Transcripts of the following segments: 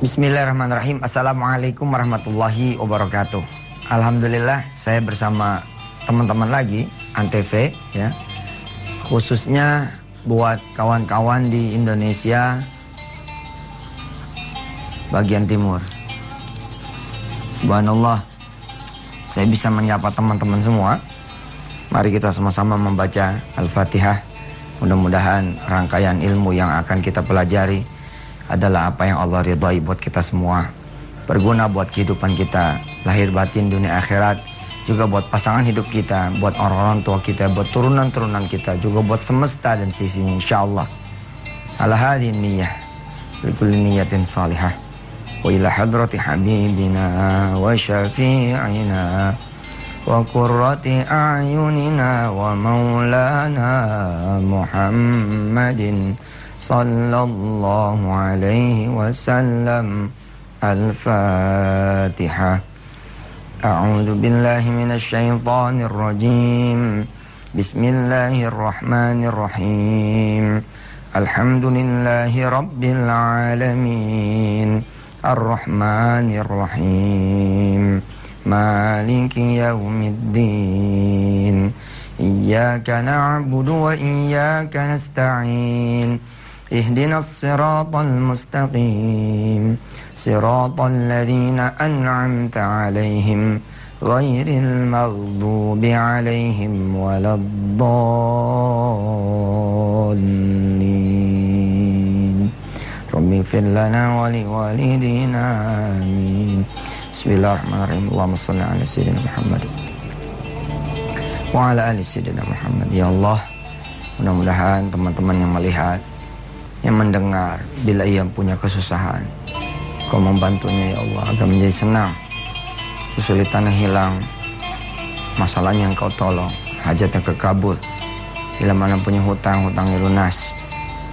Bismillahirrahmanirrahim. Assalamualaikum warahmatullahi wabarakatuh. Alhamdulillah saya bersama teman-teman lagi Antv ya. Khususnya buat kawan-kawan di Indonesia bagian timur. Subhanallah. Saya bisa menyapa teman-teman semua. Mari kita sama-sama membaca Al-Fatihah. Mudah-mudahan rangkaian ilmu yang akan kita pelajari adalah apa yang Allah ridhai buat kita semua. Berguna buat kehidupan kita, lahir batin dunia akhirat, juga buat pasangan hidup kita, buat orang-orang tua kita, buat turunan-turunan kita, juga buat semesta dan sisinya insyaallah. Ala hadhihi niyyah, likulli niyatin salihah. Wa ila hadrati habibina wa syafi'ina a'yunina wa maulana Muhammadin صلى الله عليه وسلم. الفاتحة. أعوذ بالله من الشيطان الرجيم. بسم الله الرحمن الرحيم. الحمد لله رب العالمين. الرحمن الرحيم. مالك يوم الدين. إياك نعبد وإياك نستعين. اهدنا الصراط المستقيم. صراط الذين أنعمت عليهم غير المغضوب عليهم ولا الضالين. رب اغفر لنا ولوالدينا. آمين. بسم الله الرحمن الرحيم. اللهم صل على سيدنا محمد. وعلى آل سيدنا محمد. يا الله mudah-mudahan teman-teman yang melihat yang mendengar bila ia punya kesusahan. Kau membantunya ya Allah agar menjadi senang. Kesulitannya hilang. Masalahnya yang kau tolong. Hajatnya kekabul. Bila mana punya hutang, hutangnya lunas.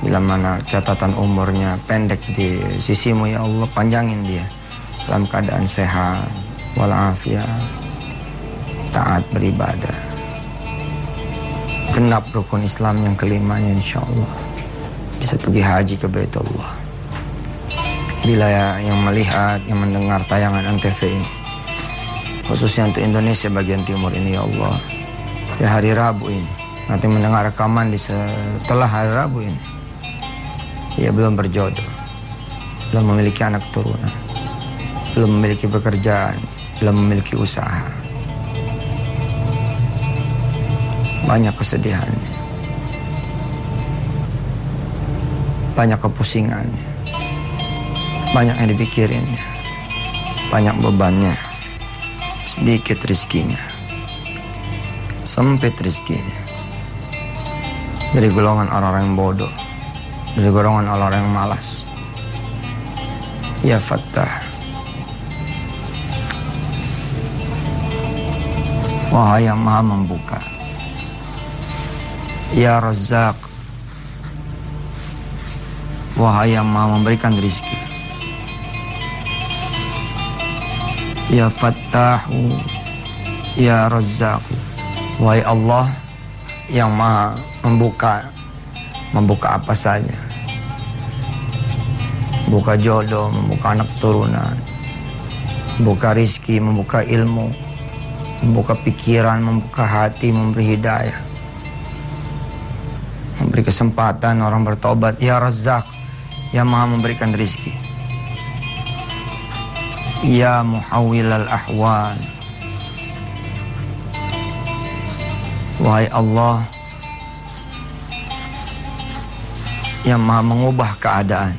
Bila mana catatan umurnya pendek di sisimu ya Allah panjangin dia. Dalam keadaan sehat. Walafiat. Taat beribadah. Genap rukun Islam yang kelimanya insya Allah bisa pergi haji ke Baitullah. Bila ya, yang melihat, yang mendengar tayangan Antv khususnya untuk Indonesia bagian timur ini ya Allah, ya hari Rabu ini, nanti mendengar rekaman di setelah hari Rabu ini, ia belum berjodoh, belum memiliki anak turunan, belum memiliki pekerjaan, belum memiliki usaha. Banyak kesedihannya. Banyak kepusingannya, banyak yang dipikirinnya, banyak bebannya, sedikit rizkinya, sempit rizkinya. Dari golongan orang-orang yang bodoh, dari golongan orang-orang yang malas. Ya Fattah. Wahai yang maha membuka. Ya Razak Wahai yang maha memberikan rizki. Ya Fattahu Ya Razzaku Wahai Allah yang maha membuka Membuka apa saja. Membuka jodoh, membuka anak turunan. Membuka rizki, membuka ilmu. Membuka pikiran, membuka hati, memberi hidayah. Memberi kesempatan orang bertobat. Ya Razak yang maha memberikan rizki. Ya muhawil al-ahwal. Wahai Allah yang maha mengubah keadaan.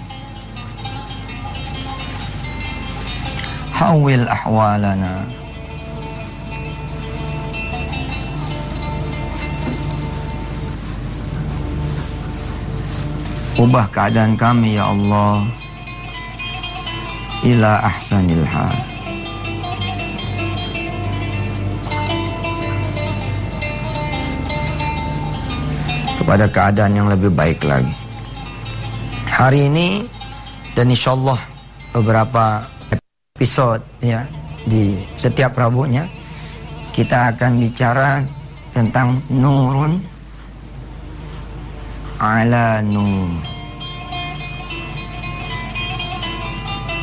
Hawil ahwalana. Ubah keadaan kami ya Allah. Ila ahsanil hal. Kepada keadaan yang lebih baik lagi. Hari ini Dan insya Allah Beberapa episode ya Di setiap Rabunya Kita akan bicara Tentang nurun ala nur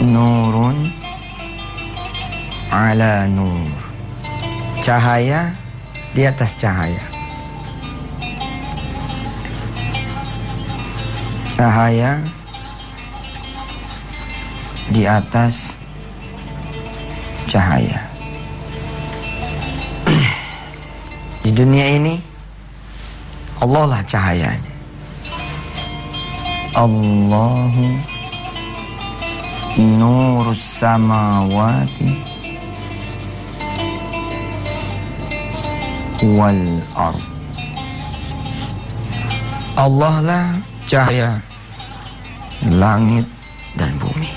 nurun ala nur. Cahaya di atas cahaya. Cahaya di atas cahaya. di dunia ini Allah lah cahayanya. Allahu nurus samawati wal ard. Allah lah cahaya langit dan bumi.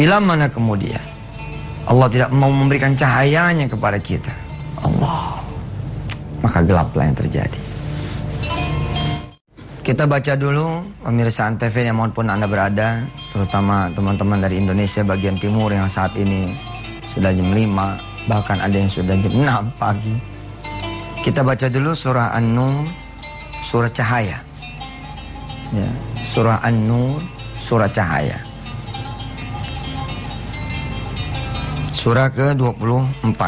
Bila mana kemudian Allah tidak mau memberikan cahayanya kepada kita, Allah, maka gelaplah yang terjadi. Kita baca dulu pemirsa Antv yang maupun Anda berada, terutama teman-teman dari Indonesia bagian timur yang saat ini sudah jam 5, bahkan ada yang sudah jam 6 pagi. Kita baca dulu surah An-Nur, surah cahaya. Ya, surah An-Nur, surah cahaya. Surah ke-24.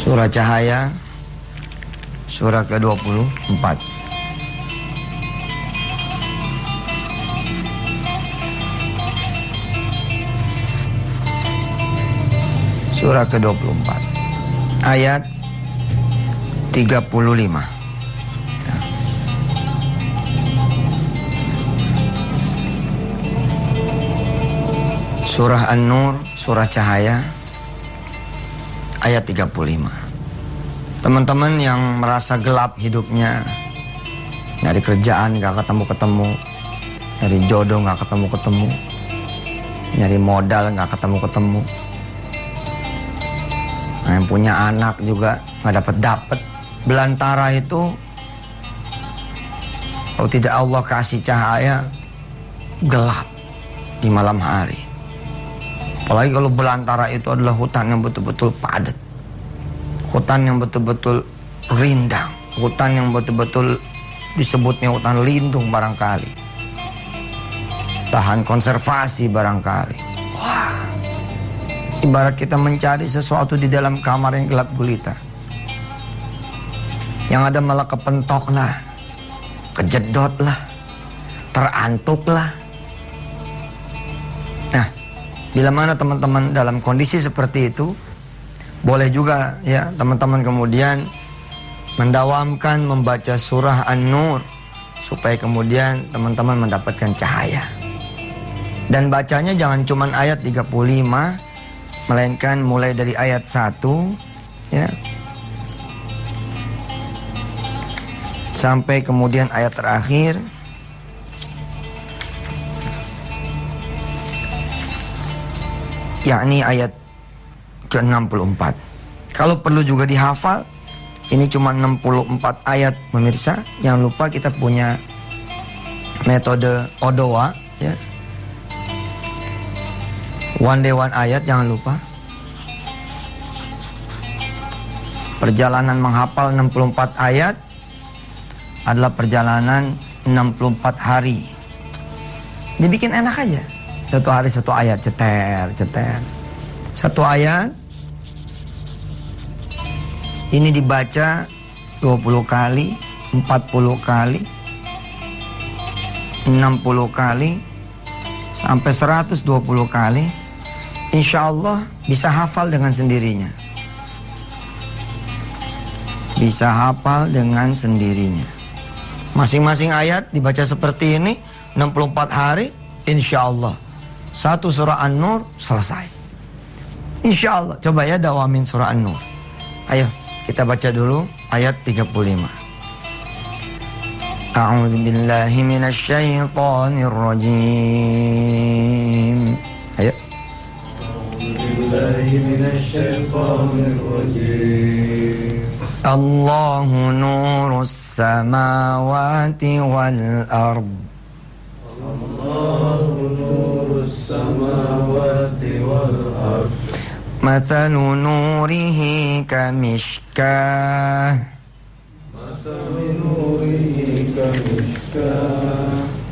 Surah Cahaya Surah ke-24. Surah ke-24. Ayat 35 Surah An-Nur, Surah Cahaya ayat 35 Teman-teman yang merasa gelap hidupnya, nyari kerjaan gak ketemu-ketemu, nyari jodoh gak ketemu-ketemu, nyari modal gak ketemu-ketemu, nah, yang punya anak juga gak dapet-dapet, belantara itu kalau tidak Allah kasih cahaya gelap di malam hari. Apalagi kalau belantara itu adalah hutan yang betul-betul padat hutan yang betul-betul rindang, hutan yang betul-betul disebutnya hutan lindung barangkali. Lahan konservasi barangkali. Wah, ibarat kita mencari sesuatu di dalam kamar yang gelap gulita. Yang ada malah kepentok lah, kejedot terantuk. Bila mana teman-teman dalam kondisi seperti itu, boleh juga ya teman-teman kemudian mendawamkan membaca surah An-Nur supaya kemudian teman-teman mendapatkan cahaya. Dan bacanya jangan cuma ayat 35 melainkan mulai dari ayat 1 ya. Sampai kemudian ayat terakhir yakni ayat ke-64. Kalau perlu juga dihafal, ini cuma 64 ayat pemirsa. Jangan lupa kita punya metode Odoa ya. One day one ayat jangan lupa. Perjalanan menghafal 64 ayat adalah perjalanan 64 hari. Dibikin enak aja. Satu hari satu ayat ceter, ceter. Satu ayat ini dibaca 20 kali, 40 kali, 60 kali, sampai 120 kali. Insya Allah bisa hafal dengan sendirinya. Bisa hafal dengan sendirinya. Masing-masing ayat dibaca seperti ini 64 hari insya Allah. Satu surah An-Nur selesai. Insya Allah. Coba ya dawamin surah An-Nur. Ayo. Kita baca dulu ayat 35. A'udzu billahi minasyaitonir rajim. Ayo. Allahu nurus samawati wal ard. Allahu wal ard. مثل نوره كمشكاة. مثل نوره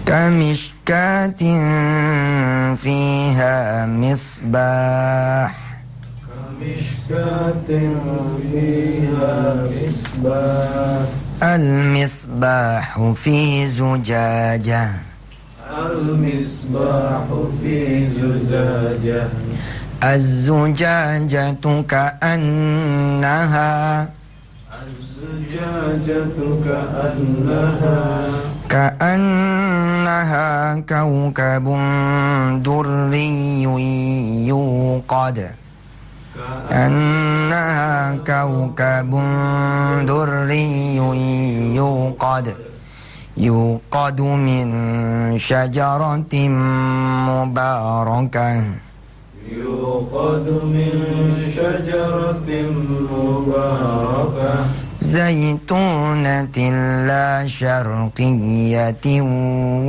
كمشكاة فيها مصباح. كمشكاة فيها مصباح. المصباح في زجاجة. المصباح في زجاجة الزجاجة كأنها الزجاجة كأنها كأنها كوكب دري يوقد. كأنها كوكب دري يوقد. يوقد من شجرة مباركة يوقد من شجرة مباركة زيتونة لا شرقية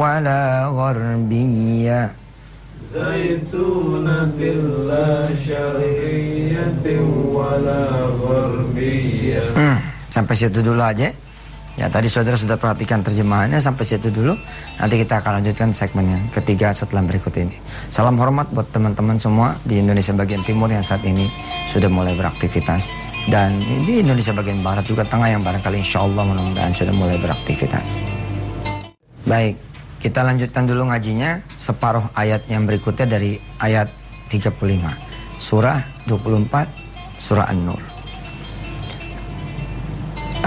ولا غربية زيتونة لا شرقية ولا غربية Hmm, sampai situ dulu aja. Ya tadi saudara sudah perhatikan terjemahannya sampai situ dulu. Nanti kita akan lanjutkan segmen ketiga setelah berikut ini. Salam hormat buat teman-teman semua di Indonesia bagian timur yang saat ini sudah mulai beraktivitas. Dan di Indonesia bagian barat juga tengah yang barangkali insya Allah mudah-mudahan sudah mulai beraktivitas. Baik, kita lanjutkan dulu ngajinya separuh ayat yang berikutnya dari ayat 35. Surah 24, Surah An-Nur.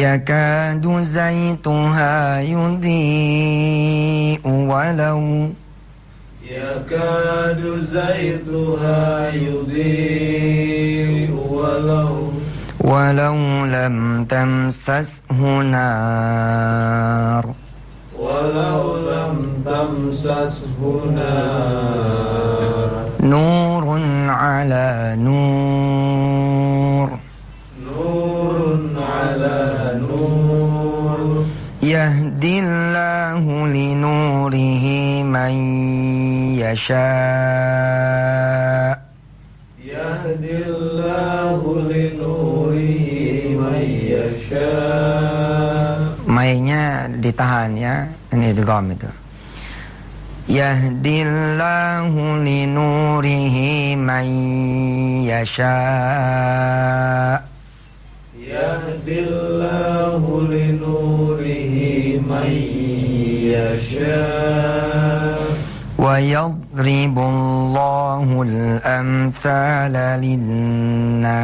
يكاد زيتها يضيء ولو يكاد زيتها يضيء ولو ولو لم تمسسه نار. ولو لم تمسسه نار. نور على نور. يشاء يهدي الله لنوره من يشاء Mainnya ditahan ya Ini idgham itu Yahdillahu linurihi man yasha' يهدي الله لنوره من يشاء ويضرب الله الأمثال للناس.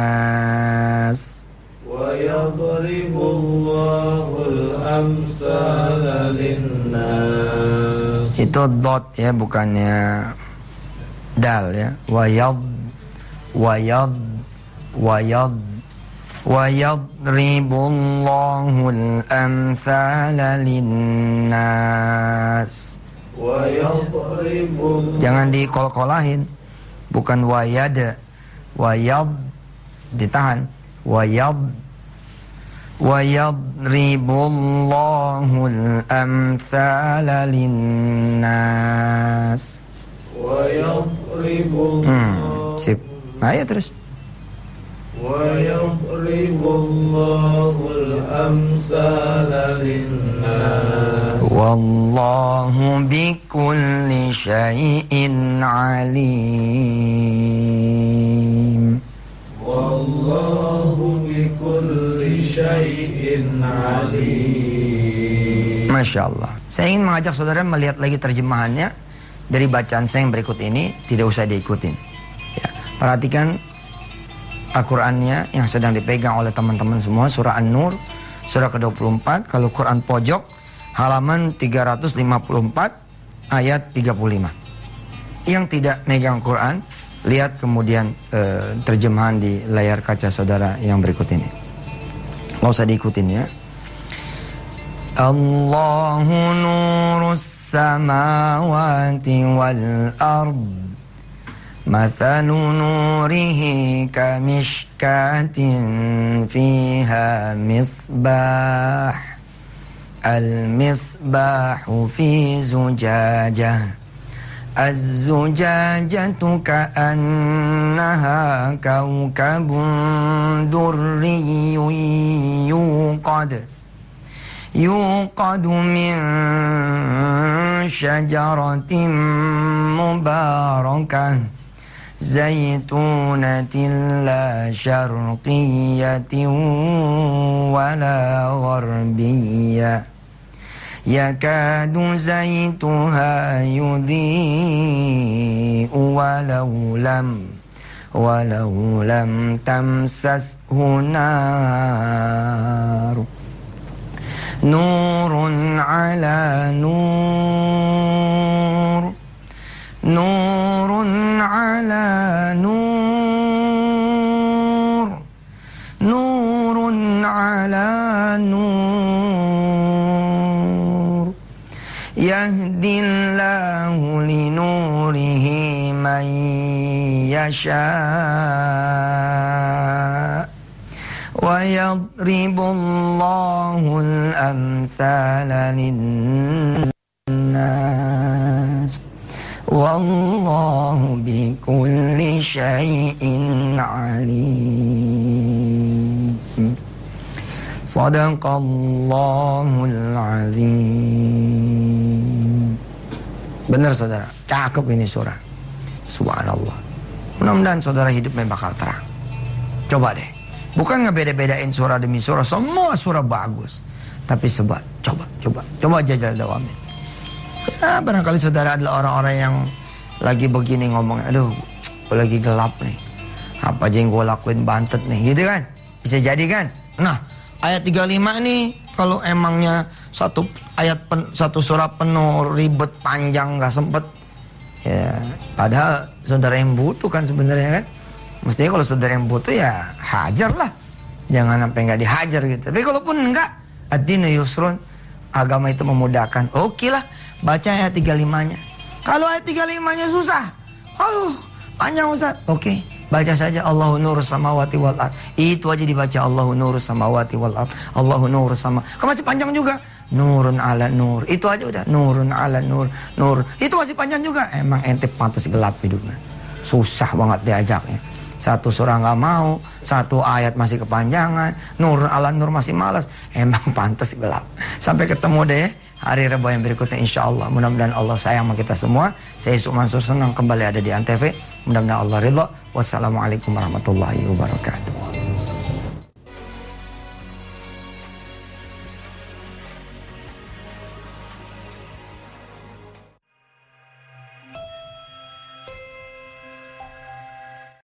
ويضرب الله الأمثال للناس. Itu dot ya bukannya dal ya. Wayad Wayad Wayad. ويضرب الله الأمثال للناس. Jangan dikol-kolahin Bukan wayad Wayad Ditahan Wayad ويضرب الله الأمثال للناس ويضرب hmm, الله Sip Ayo terus ويضرب الله الأمثال للناس والله بكل شيء عليم والله بكل شيء عليم Masya Allah Saya ingin mengajak saudara melihat lagi terjemahannya Dari bacaan saya yang berikut ini Tidak usah diikutin ya, Perhatikan Al-Qurannya yang sedang dipegang oleh teman-teman semua Surah An-Nur Surah ke-24 Kalau Quran pojok Halaman 354 Ayat 35 Yang tidak megang Quran Lihat kemudian eh, terjemahan di layar kaca saudara yang berikut ini Nggak usah diikutin ya الله نور السماوات والأرض مثل نوره كمشكاة فيها مصباح المصباح في زجاجة. الزجاجة كأنها كوكب دري يوقد. يوقد من شجرة مباركة. زيتونة لا شرقية ولا غربية. يكاد زيتها يضيء ولو لم ولو لم تمسسه نار. نور على نور. نور على يشاء. ويضرب الله الأمثال للناس. والله بكل شيء عليم. صدق الله العظيم. Benar saudara, cakep ini surah. Subhanallah. Mudah-mudahan saudara hidupnya bakal terang. Coba deh. Bukan ngebeda-bedain surah demi surah. Semua surah bagus. Tapi sebab, coba, coba. Coba jajal dawamin. Ya barangkali saudara adalah orang-orang yang lagi begini ngomong. Aduh, gue lagi gelap nih. Apa aja yang gue lakuin bantet nih. Gitu kan? Bisa jadi kan? Nah, ayat 35 nih. Kalau emangnya satu ayat pen, satu surah penuh ribet panjang nggak sempet ya padahal saudara yang butuh kan sebenarnya kan mestinya kalau saudara yang butuh ya hajar lah jangan sampai nggak dihajar gitu tapi kalaupun enggak ad-dinu yusrun agama itu memudahkan oke lah baca ayat 35 nya kalau ayat 35 nya susah aduh panjang Ustaz oke Baca saja Allahu nuru samawati wal ard. Itu aja dibaca Allahu nuru samawati wal ard. Allahu nuru sama. Kan masih panjang juga. Nurun ala nur. Itu aja udah. Nurun ala nur. Nur. Itu masih panjang juga. Emang ente pantas gelap hidupnya. Susah banget diajaknya. Satu surah nggak mau, satu ayat masih kepanjangan, nur ala nur masih malas. Emang pantas gelap. Sampai ketemu deh hari Rabu yang berikutnya insya Allah. Mudah-mudahan Allah sayang sama kita semua. Saya Yusuf Mansur senang kembali ada di Antv. Mudah-mudahan Allah ridho. Wassalamualaikum warahmatullahi wabarakatuh.